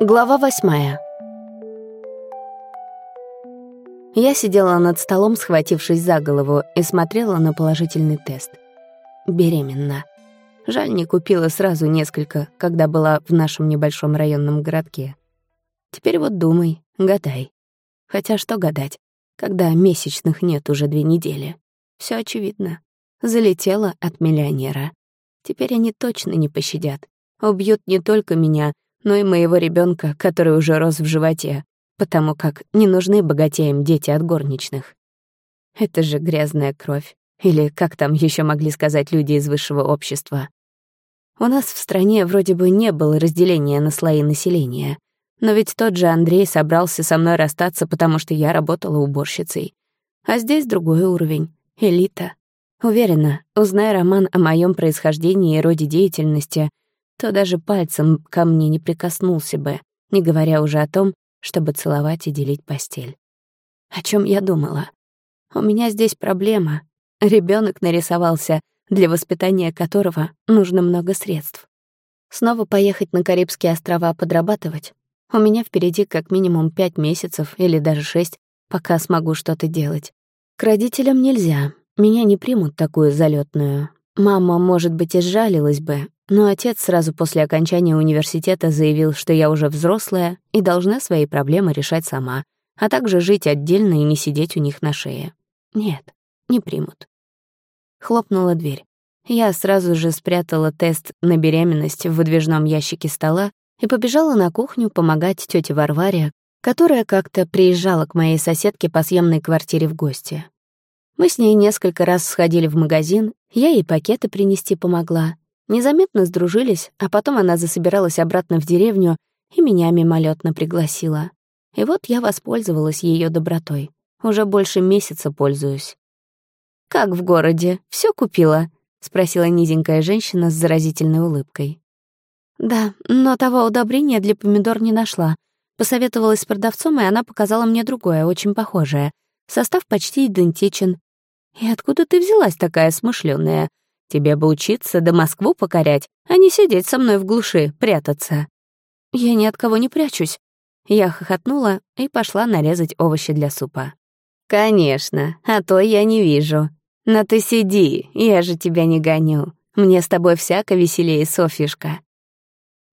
Глава восьмая. Я сидела над столом, схватившись за голову, и смотрела на положительный тест. Беременна. Жаль, не купила сразу несколько, когда была в нашем небольшом районном городке. Теперь вот думай, гадай. Хотя что гадать, когда месячных нет уже две недели. Все очевидно. Залетела от миллионера. Теперь они точно не пощадят. Убьют не только меня, но и моего ребенка, который уже рос в животе, потому как не нужны богатеям дети от горничных. Это же грязная кровь. Или как там еще могли сказать люди из высшего общества. У нас в стране вроде бы не было разделения на слои населения. Но ведь тот же Андрей собрался со мной расстаться, потому что я работала уборщицей. А здесь другой уровень. Элита. Уверена, узнай Роман о моем происхождении и роде деятельности, то даже пальцем ко мне не прикоснулся бы, не говоря уже о том, чтобы целовать и делить постель. О чем я думала? У меня здесь проблема. Ребенок нарисовался, для воспитания которого нужно много средств. Снова поехать на Карибские острова подрабатывать? У меня впереди как минимум пять месяцев или даже шесть, пока смогу что-то делать. К родителям нельзя, меня не примут такую залетную. Мама, может быть, и сжалилась бы, но отец сразу после окончания университета заявил, что я уже взрослая и должна свои проблемы решать сама, а также жить отдельно и не сидеть у них на шее. Нет, не примут. Хлопнула дверь. Я сразу же спрятала тест на беременность в выдвижном ящике стола и побежала на кухню помогать тете Варваре, которая как-то приезжала к моей соседке по съемной квартире в гости. Мы с ней несколько раз сходили в магазин, я ей пакеты принести помогла, Незаметно сдружились, а потом она засобиралась обратно в деревню и меня мимолетно пригласила. И вот я воспользовалась ее добротой. Уже больше месяца пользуюсь. «Как в городе? Все купила?» — спросила низенькая женщина с заразительной улыбкой. «Да, но того удобрения для помидор не нашла. Посоветовалась с продавцом, и она показала мне другое, очень похожее. Состав почти идентичен. И откуда ты взялась такая смышленая? Тебе бы учиться да Москву покорять, а не сидеть со мной в глуши, прятаться». «Я ни от кого не прячусь». Я хохотнула и пошла нарезать овощи для супа. «Конечно, а то я не вижу. Но ты сиди, я же тебя не гоню. Мне с тобой всяко веселее, Софьюшка».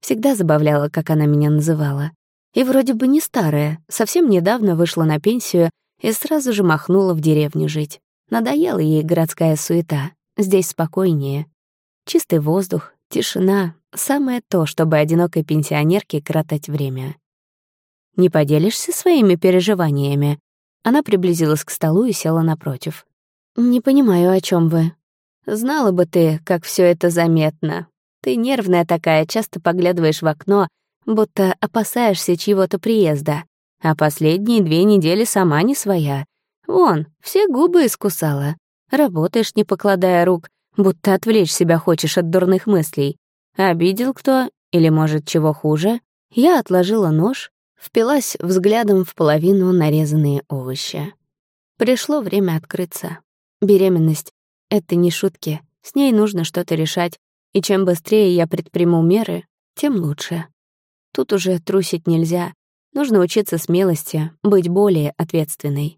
Всегда забавляла, как она меня называла. И вроде бы не старая, совсем недавно вышла на пенсию и сразу же махнула в деревню жить. Надоела ей городская суета, Здесь спокойнее. Чистый воздух, тишина — самое то, чтобы одинокой пенсионерке коротать время. «Не поделишься своими переживаниями?» Она приблизилась к столу и села напротив. «Не понимаю, о чем вы. Знала бы ты, как все это заметно. Ты нервная такая, часто поглядываешь в окно, будто опасаешься чьего-то приезда. А последние две недели сама не своя. Вон, все губы искусала. Работаешь, не покладая рук, будто отвлечь себя хочешь от дурных мыслей. Обидел кто? Или, может, чего хуже? Я отложила нож, впилась взглядом в половину нарезанные овощи. Пришло время открыться. Беременность — это не шутки, с ней нужно что-то решать, и чем быстрее я предприму меры, тем лучше. Тут уже трусить нельзя, нужно учиться смелости, быть более ответственной.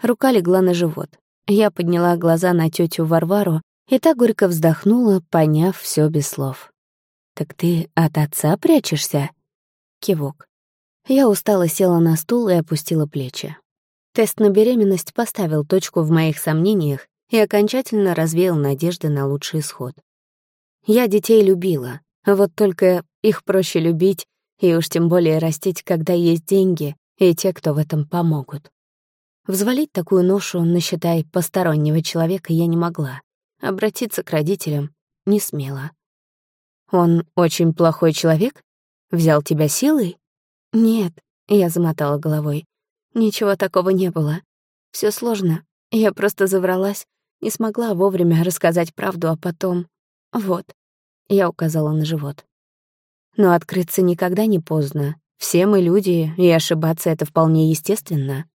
Рука легла на живот. Я подняла глаза на тетю Варвару, и та горько вздохнула, поняв все без слов. «Так ты от отца прячешься?» Кивок. Я устало села на стул и опустила плечи. Тест на беременность поставил точку в моих сомнениях и окончательно развеял надежды на лучший исход. Я детей любила, вот только их проще любить и уж тем более растить, когда есть деньги и те, кто в этом помогут. Взвалить такую ношу на, считай, постороннего человека я не могла. Обратиться к родителям не смела. «Он очень плохой человек? Взял тебя силой?» «Нет», — я замотала головой. «Ничего такого не было. Все сложно. Я просто завралась, не смогла вовремя рассказать правду, а потом... Вот». Я указала на живот. Но открыться никогда не поздно. Все мы люди, и ошибаться — это вполне естественно.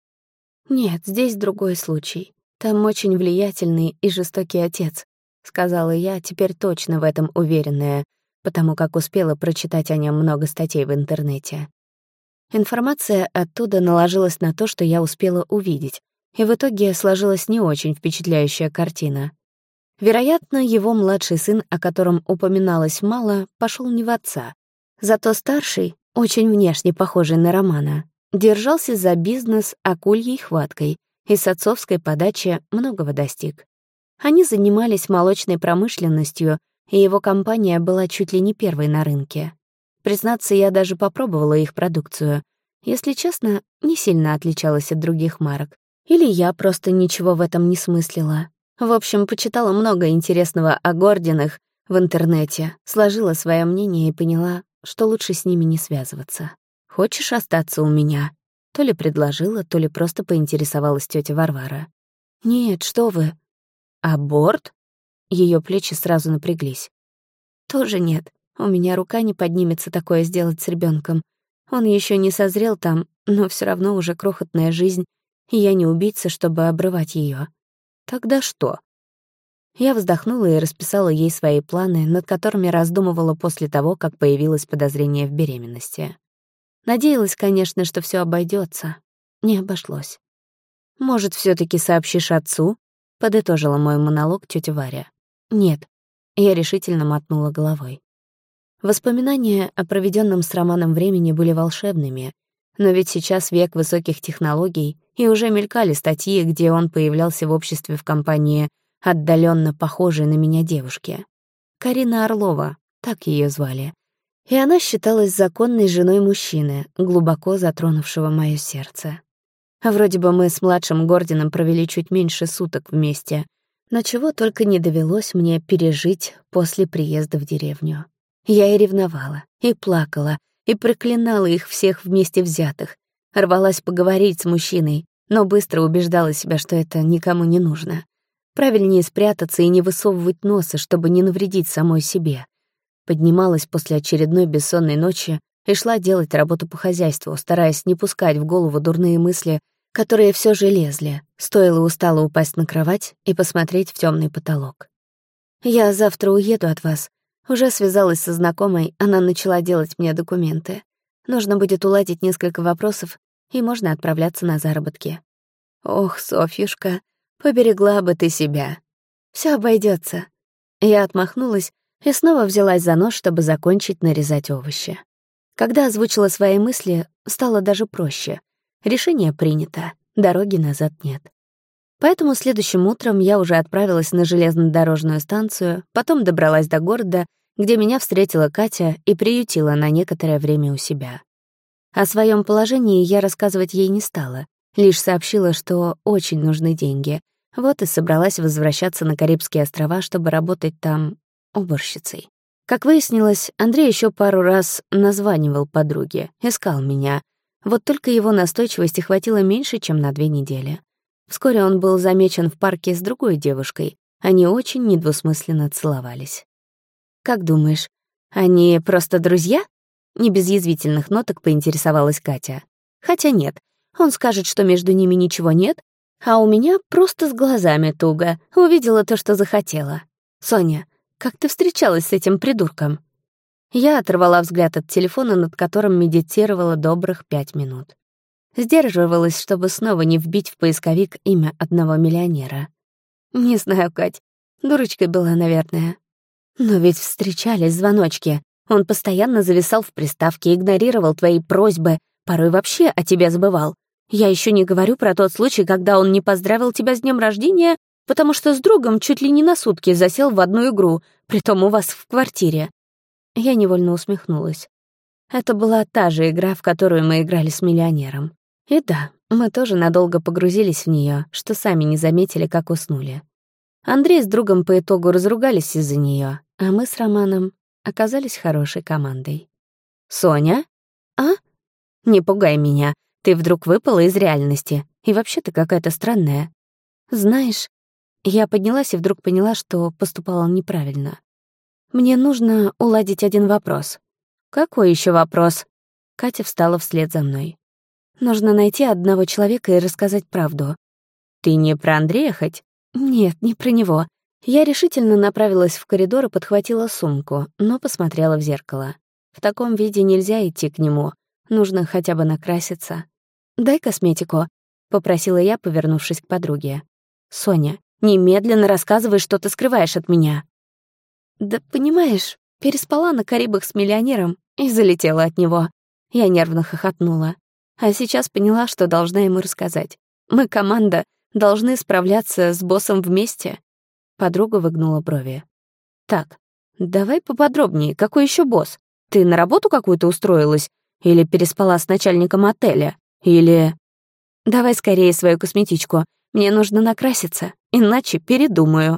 «Нет, здесь другой случай. Там очень влиятельный и жестокий отец», — сказала я, теперь точно в этом уверенная. потому как успела прочитать о нем много статей в интернете. Информация оттуда наложилась на то, что я успела увидеть, и в итоге сложилась не очень впечатляющая картина. Вероятно, его младший сын, о котором упоминалось мало, пошел не в отца. Зато старший, очень внешне похожий на Романа, держался за бизнес акульей хваткой и с отцовской подачи многого достиг. Они занимались молочной промышленностью, и его компания была чуть ли не первой на рынке. Признаться, я даже попробовала их продукцию. Если честно, не сильно отличалась от других марок. Или я просто ничего в этом не смыслила. В общем, почитала много интересного о Гординах в интернете, сложила свое мнение и поняла, что лучше с ними не связываться. «Хочешь остаться у меня?» То ли предложила, то ли просто поинтересовалась тетя Варвара. «Нет, что вы». «Аборт?» Ее плечи сразу напряглись. «Тоже нет. У меня рука не поднимется такое сделать с ребенком. Он еще не созрел там, но все равно уже крохотная жизнь, и я не убийца, чтобы обрывать ее. Тогда что? Я вздохнула и расписала ей свои планы, над которыми раздумывала после того, как появилось подозрение в беременности. Надеялась, конечно, что все обойдется. Не обошлось. «Может, все таки сообщишь отцу?» — подытожила мой монолог тетя Варя. «Нет». Я решительно мотнула головой. Воспоминания о проведенном с Романом времени были волшебными, но ведь сейчас век высоких технологий, и уже мелькали статьи, где он появлялся в обществе в компании отдаленно похожей на меня девушки. Карина Орлова, так ее звали. И она считалась законной женой мужчины, глубоко затронувшего мое сердце. Вроде бы мы с младшим Гордином провели чуть меньше суток вместе, но чего только не довелось мне пережить после приезда в деревню. Я и ревновала, и плакала, и проклинала их всех вместе взятых. Рвалась поговорить с мужчиной, но быстро убеждала себя, что это никому не нужно. Правильнее спрятаться и не высовывать носа, чтобы не навредить самой себе. Поднималась после очередной бессонной ночи и шла делать работу по хозяйству, стараясь не пускать в голову дурные мысли, которые все же лезли. Стоило устало упасть на кровать и посмотреть в темный потолок. «Я завтра уеду от вас», уже связалась со знакомой, она начала делать мне документы. Нужно будет уладить несколько вопросов, и можно отправляться на заработки. Ох, Софьюшка, поберегла бы ты себя. Все обойдется. Я отмахнулась и снова взялась за нож, чтобы закончить нарезать овощи. Когда озвучила свои мысли, стало даже проще. Решение принято, дороги назад нет. Поэтому следующим утром я уже отправилась на железнодорожную станцию, потом добралась до города где меня встретила Катя и приютила на некоторое время у себя. О своем положении я рассказывать ей не стала, лишь сообщила, что очень нужны деньги. Вот и собралась возвращаться на Карибские острова, чтобы работать там уборщицей. Как выяснилось, Андрей еще пару раз названивал подруге, искал меня. Вот только его настойчивости хватило меньше, чем на две недели. Вскоре он был замечен в парке с другой девушкой. Они очень недвусмысленно целовались. «Как думаешь, они просто друзья?» Не без язвительных ноток поинтересовалась Катя. «Хотя нет, он скажет, что между ними ничего нет, а у меня просто с глазами туго. Увидела то, что захотела. Соня, как ты встречалась с этим придурком?» Я оторвала взгляд от телефона, над которым медитировала добрых пять минут. Сдерживалась, чтобы снова не вбить в поисковик имя одного миллионера. Не знаю, Кать, дурочкой была, наверное. Но ведь встречались звоночки. Он постоянно зависал в приставке, игнорировал твои просьбы, порой вообще о тебе забывал. Я еще не говорю про тот случай, когда он не поздравил тебя с днем рождения, потому что с другом чуть ли не на сутки засел в одну игру, притом у вас в квартире. Я невольно усмехнулась. Это была та же игра, в которую мы играли с миллионером. И да, мы тоже надолго погрузились в нее, что сами не заметили, как уснули. Андрей с другом по итогу разругались из-за нее, а мы с Романом оказались хорошей командой. «Соня? А? Не пугай меня. Ты вдруг выпала из реальности. И вообще ты какая-то странная. Знаешь, я поднялась и вдруг поняла, что поступала неправильно. Мне нужно уладить один вопрос. Какой еще вопрос? Катя встала вслед за мной. Нужно найти одного человека и рассказать правду. Ты не про Андрея хоть? Нет, не про него. Я решительно направилась в коридор и подхватила сумку, но посмотрела в зеркало. В таком виде нельзя идти к нему. Нужно хотя бы накраситься. «Дай косметику», — попросила я, повернувшись к подруге. «Соня, немедленно рассказывай, что ты скрываешь от меня». «Да понимаешь, переспала на Карибах с миллионером и залетела от него». Я нервно хохотнула. А сейчас поняла, что должна ему рассказать. Мы, команда, должны справляться с боссом вместе. Подруга выгнула брови. «Так, давай поподробнее, какой еще босс? Ты на работу какую-то устроилась? Или переспала с начальником отеля? Или...» «Давай скорее свою косметичку. Мне нужно накраситься, иначе передумаю».